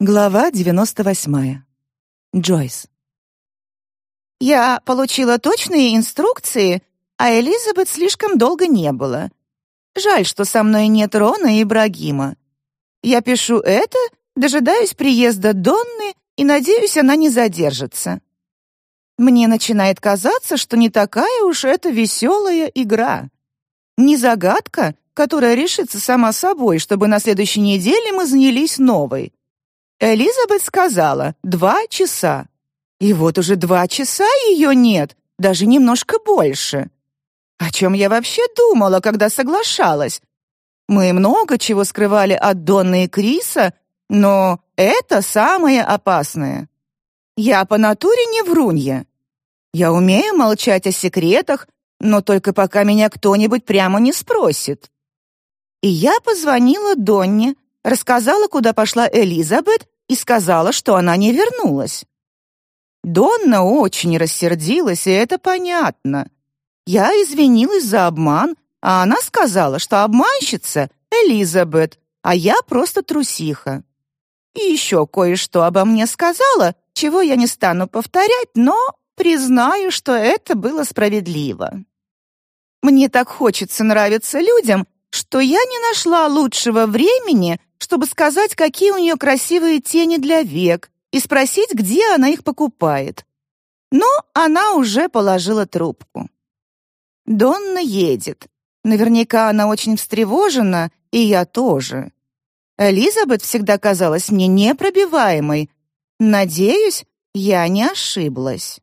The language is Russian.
Глава 98. Джойс. Я получила точные инструкции, а Элизабет слишком долго не было. Жаль, что со мной нет Рона и Ибрагима. Я пишу это, дожидаюсь приезда Донны и надеюсь, она не задержится. Мне начинает казаться, что не такая уж это веселая игра. Не загадка, которая решится сама собой, чтобы на следующей неделе мы занялись новой. Элизабет сказала «два часа». И вот уже два часа ее нет, даже немножко больше. О чем я вообще думала, когда соглашалась? Мы много чего скрывали от Донны и Криса, но это самое опасное. Я по натуре не врунья. Я умею молчать о секретах, но только пока меня кто-нибудь прямо не спросит. И я позвонила Донне, рассказала, куда пошла Элизабет, и сказала, что она не вернулась. Донна очень рассердилась, и это понятно. Я извинилась за обман, а она сказала, что обманщица — Элизабет, а я просто трусиха. И еще кое-что обо мне сказала, чего я не стану повторять, но признаю, что это было справедливо. Мне так хочется нравиться людям, что я не нашла лучшего времени, чтобы сказать, какие у нее красивые тени для век, и спросить, где она их покупает. Но она уже положила трубку. Донна едет. Наверняка она очень встревожена, и я тоже. Элизабет всегда казалась мне непробиваемой. Надеюсь, я не ошиблась.